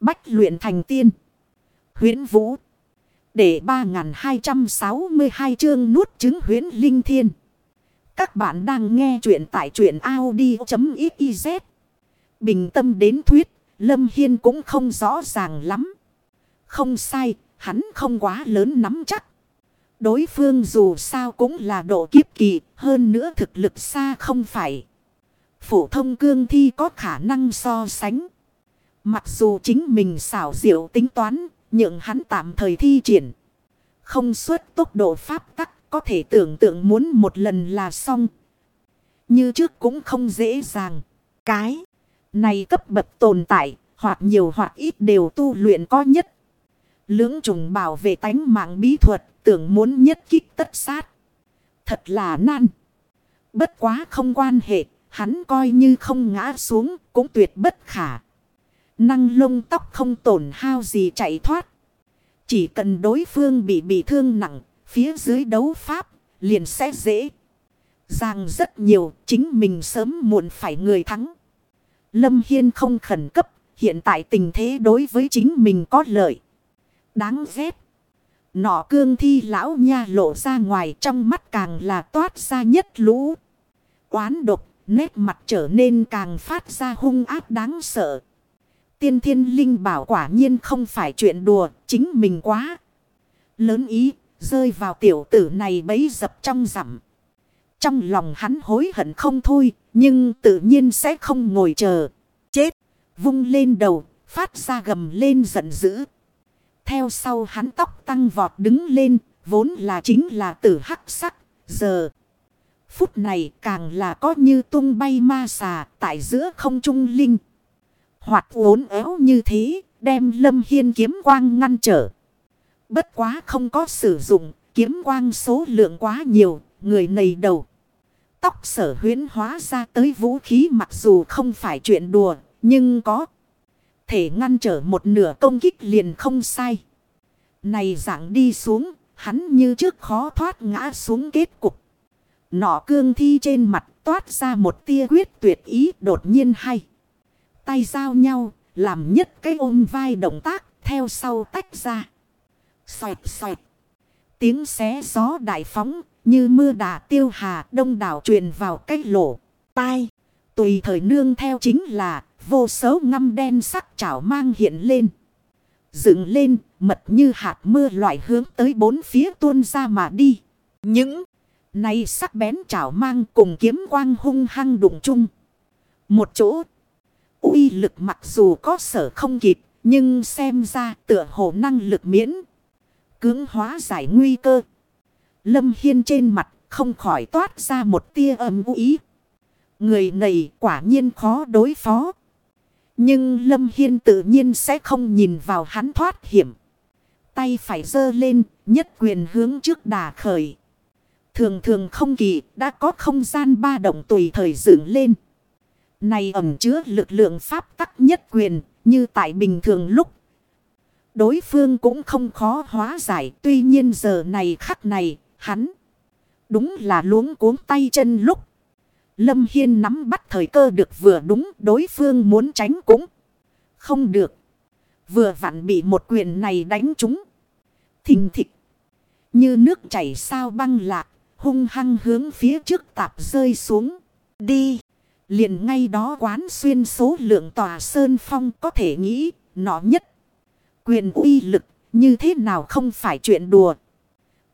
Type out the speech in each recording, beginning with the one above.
Bách luyện thành tiên. huyễn Vũ. Để 3262 chương nuốt trứng huyễn linh thiên. Các bạn đang nghe truyện tại truyện Audi.xyz. Bình tâm đến thuyết, Lâm Hiên cũng không rõ ràng lắm. Không sai, hắn không quá lớn nắm chắc. Đối phương dù sao cũng là độ kiếp kỳ, hơn nữa thực lực xa không phải. Phổ thông cương thi có khả năng so sánh. Mặc dù chính mình xảo diệu tính toán, nhưng hắn tạm thời thi triển. Không suốt tốc độ pháp tắc, có thể tưởng tượng muốn một lần là xong. Như trước cũng không dễ dàng. Cái này cấp bậc tồn tại, hoặc nhiều hoặc ít đều tu luyện có nhất. Lưỡng trùng bảo vệ tánh mạng bí thuật, tưởng muốn nhất kích tất sát. Thật là nan. Bất quá không quan hệ, hắn coi như không ngã xuống, cũng tuyệt bất khả. Năng lông tóc không tổn hao gì chạy thoát. Chỉ cần đối phương bị bị thương nặng, phía dưới đấu pháp, liền sẽ dễ. Giang rất nhiều, chính mình sớm muộn phải người thắng. Lâm Hiên không khẩn cấp, hiện tại tình thế đối với chính mình có lợi. Đáng ghét. Nọ cương thi lão nha lộ ra ngoài trong mắt càng là toát ra nhất lũ. Quán độc, nét mặt trở nên càng phát ra hung ác đáng sợ. Tiên thiên linh bảo quả nhiên không phải chuyện đùa, chính mình quá. Lớn ý, rơi vào tiểu tử này bấy dập trong rằm. Trong lòng hắn hối hận không thôi, nhưng tự nhiên sẽ không ngồi chờ. Chết, vung lên đầu, phát ra gầm lên giận dữ. Theo sau hắn tóc tăng vọt đứng lên, vốn là chính là tử hắc sắc, giờ. Phút này càng là có như tung bay ma xà tại giữa không trung linh. Hoạt uốn éo như thế, đem lâm hiên kiếm quang ngăn trở. Bất quá không có sử dụng, kiếm quang số lượng quá nhiều, người nầy đầu. Tóc sở huyến hóa ra tới vũ khí mặc dù không phải chuyện đùa, nhưng có thể ngăn trở một nửa công kích liền không sai. Này dạng đi xuống, hắn như trước khó thoát ngã xuống kết cục. Nọ cương thi trên mặt toát ra một tia quyết tuyệt ý đột nhiên hay. Tay giao nhau, làm nhất cái ôm vai động tác, theo sau tách ra. Xoẹt xoẹt. Tiếng xé gió đại phóng, như mưa đà tiêu hà đông đảo truyền vào cái lỗ, tai. Tùy thời nương theo chính là vô số ngăm đen sắc chảo mang hiện lên. Dựng lên, mật như hạt mưa loại hướng tới bốn phía tuôn ra mà đi. Những này sắc bén chảo mang cùng kiếm quang hung hăng đụng chung. Một chỗ uy lực mặc dù có sở không kịp, nhưng xem ra tựa hồ năng lực miễn. Cưỡng hóa giải nguy cơ. Lâm Hiên trên mặt không khỏi toát ra một tia âm ý. Người này quả nhiên khó đối phó. Nhưng Lâm Hiên tự nhiên sẽ không nhìn vào hắn thoát hiểm. Tay phải dơ lên, nhất quyền hướng trước đà khởi. Thường thường không kỳ, đã có không gian ba động tùy thời dựng lên. Này ẩm chứa lực lượng pháp tắc nhất quyền, như tại bình thường lúc. Đối phương cũng không khó hóa giải, tuy nhiên giờ này khắc này, hắn. Đúng là luống cuốn tay chân lúc. Lâm Hiên nắm bắt thời cơ được vừa đúng đối phương muốn tránh cũng không được. Vừa vặn bị một quyền này đánh trúng. Thình thịch. Như nước chảy sao băng lạc. Hung hăng hướng phía trước tạp rơi xuống. Đi. Liền ngay đó quán xuyên số lượng tòa sơn phong có thể nghĩ. Nó nhất. Quyền uy lực. Như thế nào không phải chuyện đùa.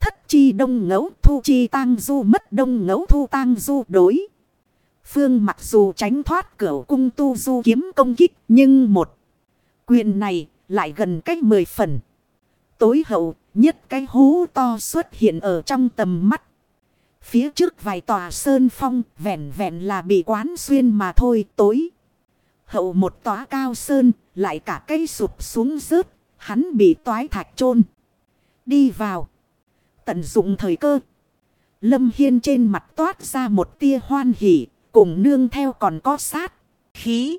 Thất chi đông ngấu thu chi tang du mất đông ngấu thu tang du đối. Phương mặc dù tránh thoát cửa cung tu du kiếm công kích nhưng một quyền này lại gần cách mười phần. Tối hậu, nhất cái hú to xuất hiện ở trong tầm mắt. Phía trước vài tòa sơn phong vẹn vẹn là bị quán xuyên mà thôi, tối. Hậu một tòa cao sơn, lại cả cây sụp xuống rớt. Hắn bị toái thạch chôn Đi vào. Tận dụng thời cơ. Lâm Hiên trên mặt toát ra một tia hoan hỉ, cùng nương theo còn có sát. Khí.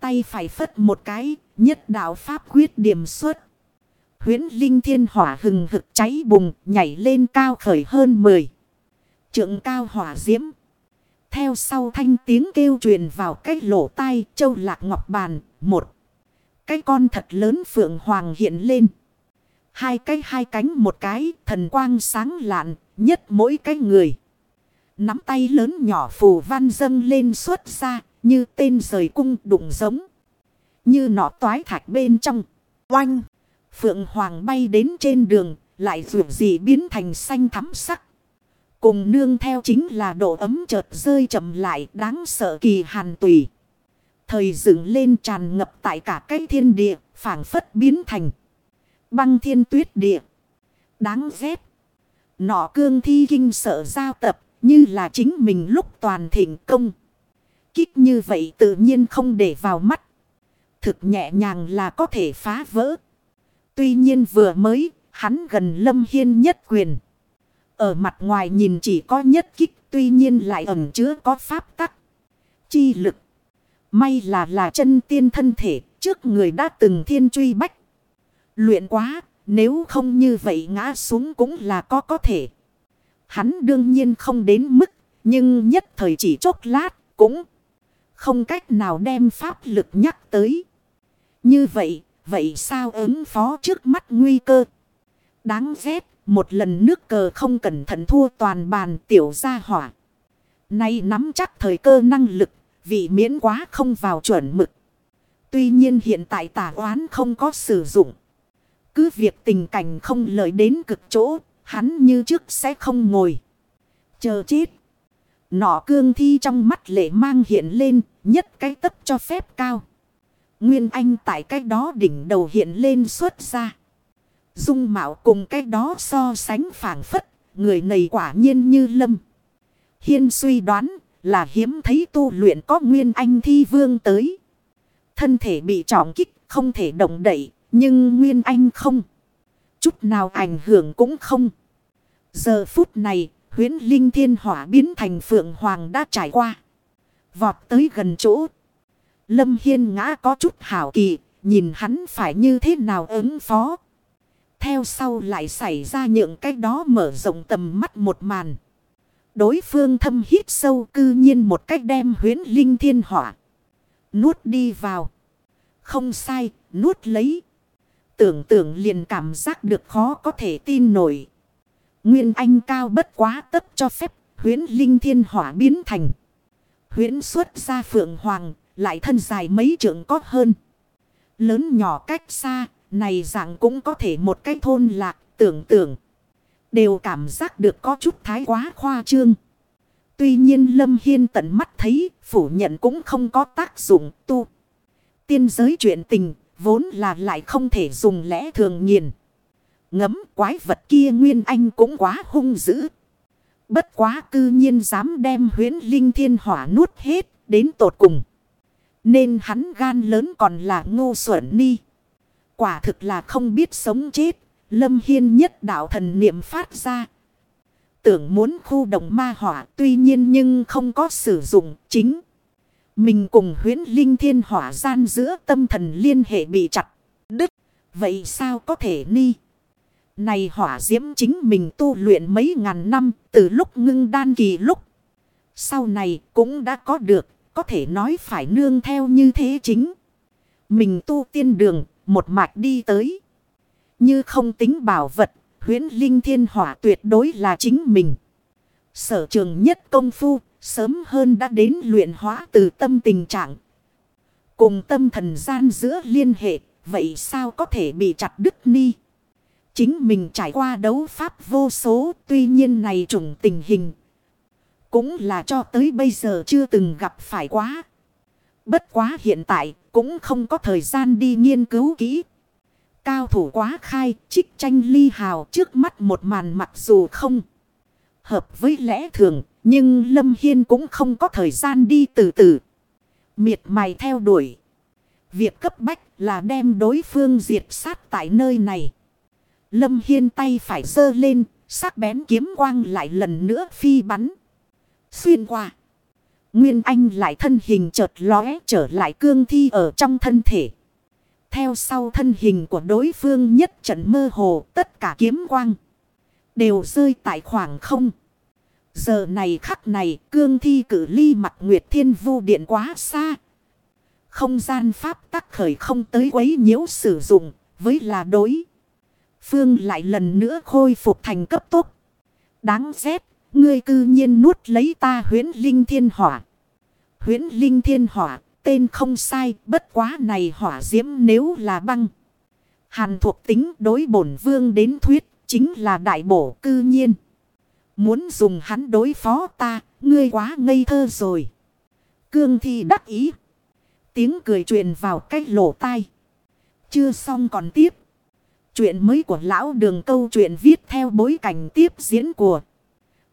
Tay phải phất một cái. Nhất đạo pháp quyết điểm xuất. Huyến linh thiên hỏa hừng hực cháy bùng. Nhảy lên cao khởi hơn 10. Trượng cao hỏa diễm. Theo sau thanh tiếng kêu truyền vào cách lỗ tai châu lạc ngọc bàn. Một. Cái con thật lớn phượng hoàng hiện lên. Hai cái hai cánh một cái, thần quang sáng lạn, nhất mỗi cái người. Nắm tay lớn nhỏ phù văn dâng lên xuất ra, như tên rời cung đụng giống. Như nọ toái thạch bên trong. Oanh! Phượng Hoàng bay đến trên đường, lại dù gì biến thành xanh thắm sắc. Cùng nương theo chính là độ ấm chợt rơi chậm lại đáng sợ kỳ hàn tùy. Thời dựng lên tràn ngập tại cả cái thiên địa, phảng phất biến thành. Băng thiên tuyết địa. Đáng ghét. Nọ cương thi kinh sợ giao tập, như là chính mình lúc toàn thịnh công. Kích như vậy tự nhiên không để vào mắt. Thực nhẹ nhàng là có thể phá vỡ. Tuy nhiên vừa mới, hắn gần lâm hiên nhất quyền. Ở mặt ngoài nhìn chỉ có nhất kích, tuy nhiên lại ẩn chứa có pháp tắc. Chi lực. May là là chân tiên thân thể, trước người đã từng thiên truy bách. Luyện quá, nếu không như vậy ngã xuống cũng là có có thể. Hắn đương nhiên không đến mức, nhưng nhất thời chỉ chốc lát cũng không cách nào đem pháp lực nhắc tới. Như vậy, vậy sao ứng phó trước mắt nguy cơ? Đáng ghét, một lần nước cờ không cẩn thận thua toàn bàn tiểu gia hỏa. Nay nắm chắc thời cơ năng lực, vị miễn quá không vào chuẩn mực. Tuy nhiên hiện tại tả oán không có sử dụng. Cứ việc tình cảnh không lợi đến cực chỗ, hắn như trước sẽ không ngồi. Chờ chết. Nọ cương thi trong mắt lệ mang hiện lên, nhất cái tấp cho phép cao. Nguyên Anh tại cái đó đỉnh đầu hiện lên xuất ra. Dung mạo cùng cái đó so sánh phản phất, người này quả nhiên như lâm. Hiên suy đoán là hiếm thấy tu luyện có Nguyên Anh thi vương tới. Thân thể bị trọng kích, không thể động đậy, nhưng Nguyên Anh không. Chút nào ảnh hưởng cũng không. Giờ phút này, huyến linh thiên hỏa biến thành phượng hoàng đã trải qua. Vọt tới gần chỗ. Lâm Hiên ngã có chút hảo kỳ, nhìn hắn phải như thế nào ứng phó. Theo sau lại xảy ra những cái đó mở rộng tầm mắt một màn. Đối phương thâm hít sâu cư nhiên một cách đem huyến linh thiên hỏa. Nuốt đi vào. Không sai, nuốt lấy. Tưởng tượng liền cảm giác được khó có thể tin nổi. Nguyên Anh cao bất quá tất cho phép huyến linh thiên hỏa biến thành. Huyến xuất ra phượng hoàng, lại thân dài mấy trượng có hơn. Lớn nhỏ cách xa, này dạng cũng có thể một cái thôn lạc, tưởng tượng. Đều cảm giác được có chút thái quá khoa trương. Tuy nhiên Lâm Hiên tận mắt thấy, phủ nhận cũng không có tác dụng tu. Tiên giới chuyện tình, vốn là lại không thể dùng lẽ thường nghiền. Ngấm quái vật kia Nguyên Anh cũng quá hung dữ. Bất quá cư nhiên dám đem huyến linh thiên hỏa nuốt hết đến tột cùng. Nên hắn gan lớn còn là ngô xuẩn ni. Quả thực là không biết sống chết. Lâm Hiên nhất đạo thần niệm phát ra. Tưởng muốn khu động ma hỏa tuy nhiên nhưng không có sử dụng chính. Mình cùng huyến linh thiên hỏa gian giữa tâm thần liên hệ bị chặt. Đứt. Vậy sao có thể ni? Này hỏa diễm chính mình tu luyện mấy ngàn năm từ lúc ngưng đan kỳ lúc. Sau này cũng đã có được, có thể nói phải nương theo như thế chính. Mình tu tiên đường, một mạch đi tới. Như không tính bảo vật, huyến linh thiên hỏa tuyệt đối là chính mình. Sở trường nhất công phu, sớm hơn đã đến luyện hóa từ tâm tình trạng. Cùng tâm thần gian giữa liên hệ, vậy sao có thể bị chặt đứt ni? Chính mình trải qua đấu pháp vô số, tuy nhiên này trùng tình hình. Cũng là cho tới bây giờ chưa từng gặp phải quá. Bất quá hiện tại cũng không có thời gian đi nghiên cứu kỹ. Cao thủ quá khai, trích tranh ly hào trước mắt một màn mặc dù không hợp với lẽ thường, nhưng Lâm Hiên cũng không có thời gian đi từ từ. Miệt mày theo đuổi. Việc cấp bách là đem đối phương diệt sát tại nơi này. Lâm Hiên tay phải giơ lên, sắc bén kiếm quang lại lần nữa phi bắn. Xuyên qua. Nguyên Anh lại thân hình chợt lóe trở lại cương thi ở trong thân thể. Theo sau thân hình của đối phương nhất trận mơ hồ tất cả kiếm quang. Đều rơi tại khoảng không. Giờ này khắc này cương thi cử ly mặt Nguyệt Thiên Vu Điện quá xa. Không gian pháp tắc khởi không tới quấy nhiễu sử dụng, với là đối. Phương lại lần nữa khôi phục thành cấp tốc. Đáng ghét, ngươi cư nhiên nuốt lấy ta huyến linh thiên hỏa. Huyến linh thiên hỏa, tên không sai, bất quá này hỏa diễm nếu là băng. Hàn thuộc tính đối bổn vương đến thuyết, chính là đại bổ cư nhiên. Muốn dùng hắn đối phó ta, ngươi quá ngây thơ rồi. Cương thi đắc ý. Tiếng cười truyền vào cái lỗ tai. Chưa xong còn tiếp. Chuyện mới của lão đường câu chuyện viết theo bối cảnh tiếp diễn của